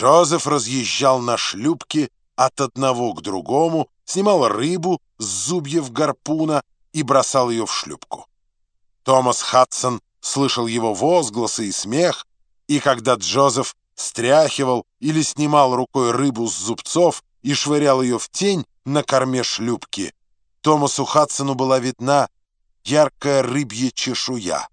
Джозеф разъезжал на шлюпке от одного к другому, снимал рыбу с зубьев гарпуна и бросал ее в шлюпку. Томас Хадсон слышал его возгласы и смех, и когда Джозеф стряхивал или снимал рукой рыбу с зубцов и швырял ее в тень на корме шлюпки, Томасу Хадсону была видна яркая рыбья чешуя,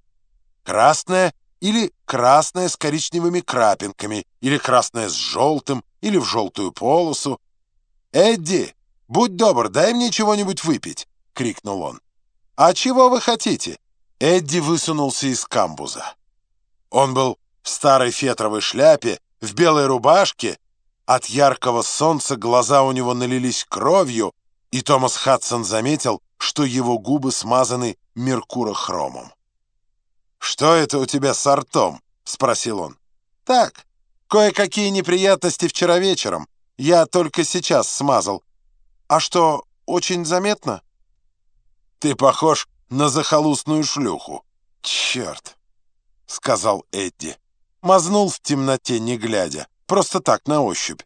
красная или красная с коричневыми крапинками, или красная с желтым, или в желтую полосу. «Эдди, будь добр, дай мне чего-нибудь выпить!» — крикнул он. «А чего вы хотите?» Эдди высунулся из камбуза. Он был в старой фетровой шляпе, в белой рубашке. От яркого солнца глаза у него налились кровью, и Томас Хадсон заметил, что его губы смазаны меркурохромом. «Что это у тебя с ртом?» — спросил он. «Так, кое-какие неприятности вчера вечером. Я только сейчас смазал. А что, очень заметно?» «Ты похож на захолустную шлюху». «Черт!» — сказал Эдди. Мазнул в темноте, не глядя. Просто так, на ощупь.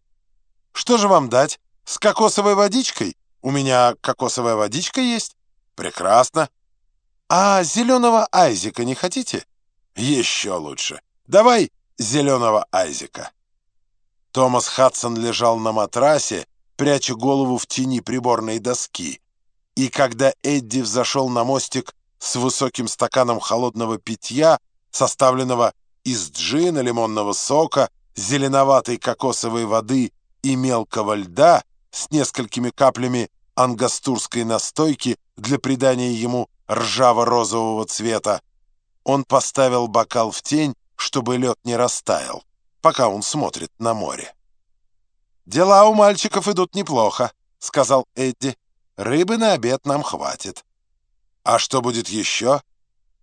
«Что же вам дать? С кокосовой водичкой? У меня кокосовая водичка есть?» «Прекрасно. «А зеленого Айзека не хотите?» «Еще лучше. Давай зеленого Айзека». Томас Хадсон лежал на матрасе, пряча голову в тени приборной доски. И когда Эдди взошел на мостик с высоким стаканом холодного питья, составленного из джина, лимонного сока, зеленоватой кокосовой воды и мелкого льда с несколькими каплями ангастурской настойки для придания ему ржаво-розового цвета. Он поставил бокал в тень, чтобы лед не растаял, пока он смотрит на море. «Дела у мальчиков идут неплохо», — сказал Эдди. «Рыбы на обед нам хватит». «А что будет еще?»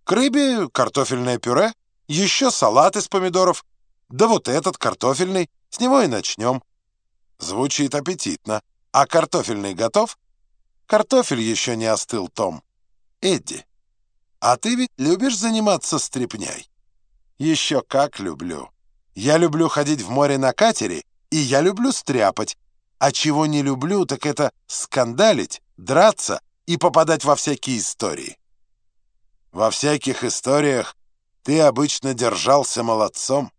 «К рыбе картофельное пюре, еще салат из помидоров, да вот этот картофельный, с него и начнем». Звучит аппетитно. А картофельный готов? Картофель еще не остыл, Том. Эдди, а ты ведь любишь заниматься стряпней? Еще как люблю. Я люблю ходить в море на катере, и я люблю стряпать. А чего не люблю, так это скандалить, драться и попадать во всякие истории. Во всяких историях ты обычно держался молодцом.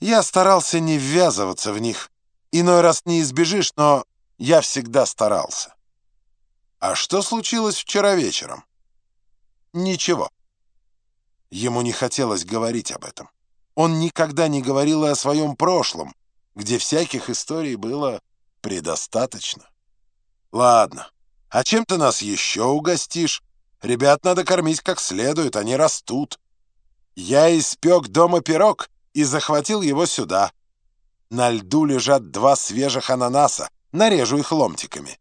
Я старался не ввязываться в них. Иной раз не избежишь, но я всегда старался. А что случилось вчера вечером? Ничего. Ему не хотелось говорить об этом. Он никогда не говорил и о своем прошлом, где всяких историй было предостаточно. Ладно, а чем ты нас еще угостишь? Ребят надо кормить как следует, они растут. Я испек дома пирог и захватил его сюда. На льду лежат два свежих ананаса, нарежу их ломтиками.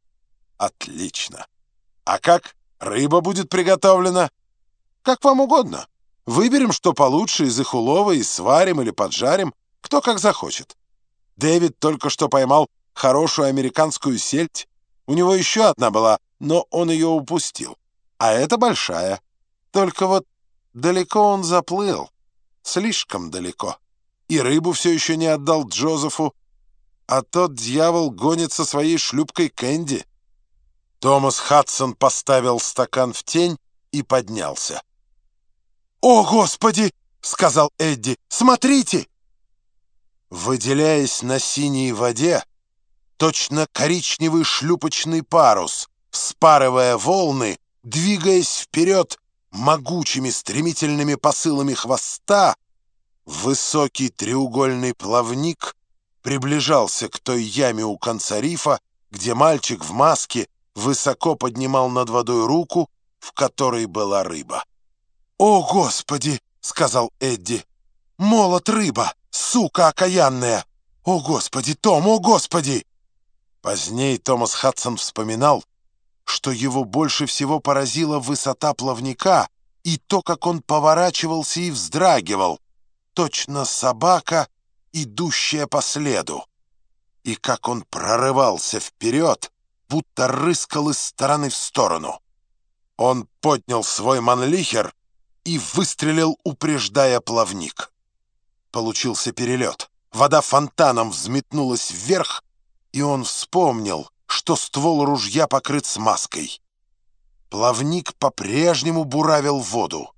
Отлично. А как рыба будет приготовлена? Как вам угодно. Выберем, что получше из их улова, и сварим или поджарим, кто как захочет. Дэвид только что поймал хорошую американскую сельдь. У него еще одна была, но он ее упустил. А это большая. Только вот далеко он заплыл. Слишком далеко. И рыбу все еще не отдал Джозефу. А тот дьявол гонит со своей шлюпкой Кэнди. Томас Хадсон поставил стакан в тень и поднялся. «О, Господи!» — сказал Эдди. «Смотрите!» Выделяясь на синей воде, точно коричневый шлюпочный парус, спарывая волны, двигаясь вперед могучими стремительными посылами хвоста, высокий треугольный плавник приближался к той яме у конца рифа, где мальчик в маске высоко поднимал над водой руку, в которой была рыба. «О, Господи!» — сказал Эдди. «Молот рыба! Сука окаянная! О, Господи, Том, о, Господи!» Позднее Томас Хадсон вспоминал, что его больше всего поразила высота плавника и то, как он поворачивался и вздрагивал, точно собака, идущая по следу, и как он прорывался вперед, будто рыскал из стороны в сторону. Он поднял свой манлихер и выстрелил, упреждая плавник. Получился перелет. вода фонтаном взметнулась вверх, и он вспомнил, что ствол ружья покрыт смазкой. Плавник по-прежнему буравил воду.